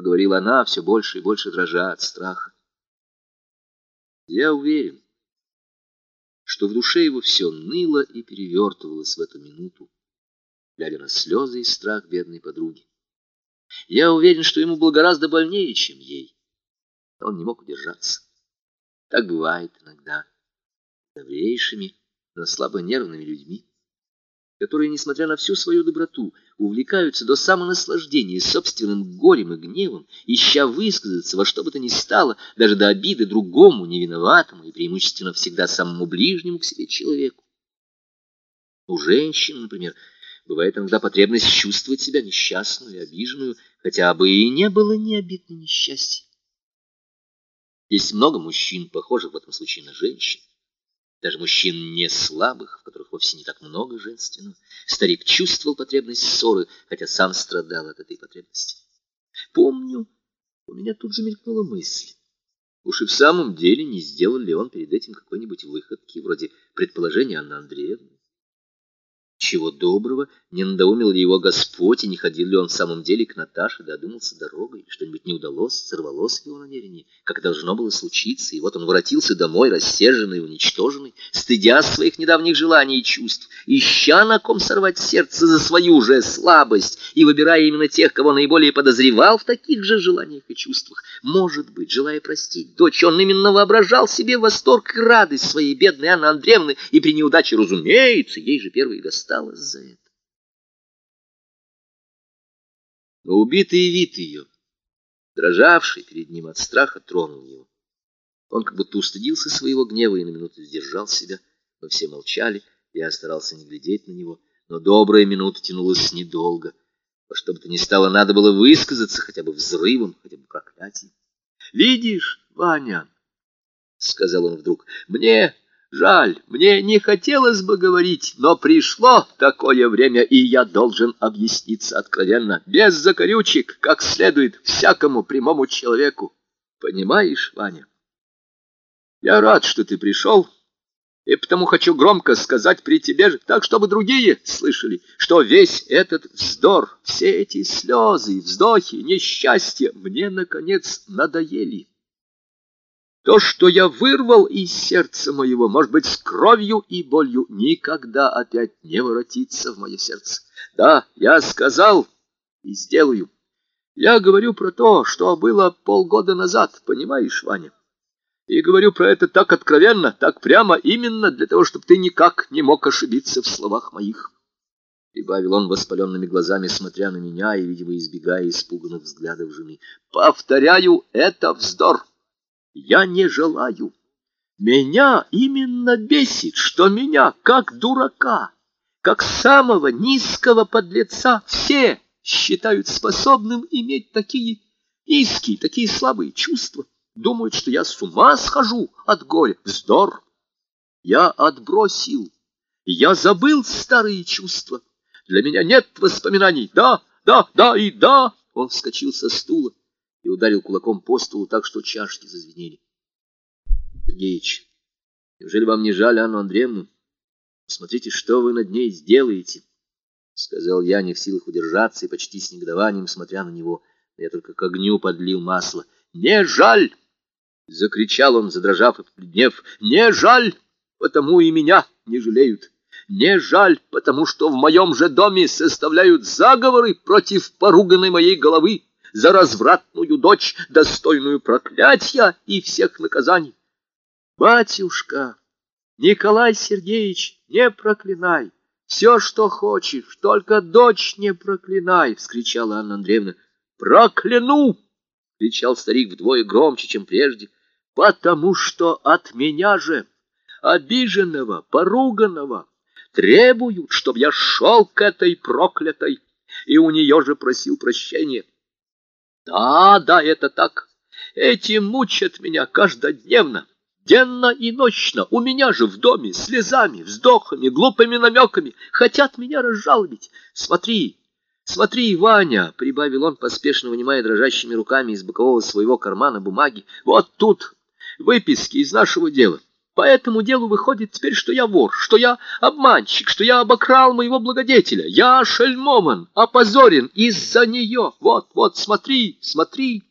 проговорила она, все больше и больше дрожа от страха. Я уверен, что в душе его все ныло и перевертывалось в эту минуту, глядя на слезы и страх бедной подруги. Я уверен, что ему было гораздо больнее, чем ей. Он не мог удержаться. Так бывает иногда добрейшими, но слабонервными людьми которые, несмотря на всю свою доброту, увлекаются до самонаслаждения собственным горем и гневом, ища высказаться во что бы то ни стало, даже до обиды другому, невиноватому и преимущественно всегда самому ближнему к себе человеку. У женщин, например, бывает иногда потребность чувствовать себя несчастную и обиженную, хотя бы и не было ни обид, ни несчастья. Есть много мужчин, похожих в этом случае на женщин даже мужчин не слабых, в которых вовсе не так много женственного. Старик чувствовал потребность ссоры, хотя сам страдал от этой потребности. Помню, у меня тут же мелькнула мысль. Уж и в самом деле не сделал ли он перед этим какой-нибудь выходки, вроде предположения Анны Андреевны? Чего доброго, не надоумил ли его Господь, и не ходил ли он в самом деле к Наташе, додумался дорогой, что-нибудь не удалось, сорвалось его намерение, как должно было случиться, и вот он воротился домой, рассерженный уничтоженный, стыдя своих недавних желаний и чувств, ища на ком сорвать сердце за свою же слабость и выбирая именно тех, кого наиболее подозревал в таких же желаниях и чувствах. Может быть, желая простить дочь, он именно воображал себе восторг и радость своей бедной Анны Андреевны, и при неудаче, разумеется, ей же первый и досталось за это. Но убитый вид ее, дрожавший перед ним от страха, тронул его. Он как будто устыдился своего гнева и на минуту сдержал себя. Мы все молчали, я старался не глядеть на него, но добрая минута тянулась недолго. Во что бы то ни стало, надо было высказаться хотя бы взрывом, хотя бы проклятием. «Видишь, Ваня?» — сказал он вдруг. «Мне Жаль, мне не хотелось бы говорить, но пришло такое время, и я должен объясниться откровенно, без закорючек, как следует всякому прямому человеку. Понимаешь, Ваня? Я рад, что ты пришел, и потому хочу громко сказать при тебе же, так, чтобы другие слышали, что весь этот вздор, все эти слезы, вздохи, несчастья мне, наконец, надоели. То, что я вырвал из сердца моего, может быть, с кровью и болью, никогда опять не воротится в мое сердце. Да, я сказал и сделаю. Я говорю про то, что было полгода назад, понимаешь, Ваня? И говорю про это так откровенно, так прямо, именно для того, чтобы ты никак не мог ошибиться в словах моих. Прибавил он воспаленными глазами, смотря на меня и, видимо, избегая испуганных взглядов жены. Повторяю, это вздор. Я не желаю. Меня именно бесит, что меня, как дурака, как самого низкого подлеца, все считают способным иметь такие низкие, такие слабые чувства. Думают, что я с ума схожу от горя. Вздор! Я отбросил. Я забыл старые чувства. Для меня нет воспоминаний. Да, да, да и да. Он вскочил со стула и ударил кулаком по столу так, что чашки зазвенели. Сергеич, неужели вам не жаль Анну Андреевну? Смотрите, что вы над ней сделаете, — сказал я, не в силах удержаться и почти с негодованием, смотря на него. Я только к огню подлил масло. «Не жаль!» — закричал он, задрожав и побледнев. «Не жаль, потому и меня не жалеют. Не жаль, потому что в моем же доме составляют заговоры против поруганной моей головы за развратную дочь, достойную проклятия и всех наказаний. Батюшка, Николай Сергеевич, не проклинай. Все, что хочешь, только дочь не проклинай, — вскричала Анна Андреевна. Прокляну! — кричал старик вдвое громче, чем прежде, — потому что от меня же, обиженного, поруганного, требуют, чтобы я шел к этой проклятой и у нее же просил прощения. Да, да, это так. Эти мучат меня каждодневно, денно и ночно. У меня же в доме слезами, вздохами, глупыми намеками хотят меня разжалобить. Смотри, смотри, Ваня, — прибавил он, поспешно вынимая дрожащими руками из бокового своего кармана бумаги, — вот тут выписки из нашего дела. По этому делу выходит теперь, что я вор, что я обманщик, что я обокрал моего благодетеля. Я шельмован, опозорен из-за нее. Вот, вот, смотри, смотри.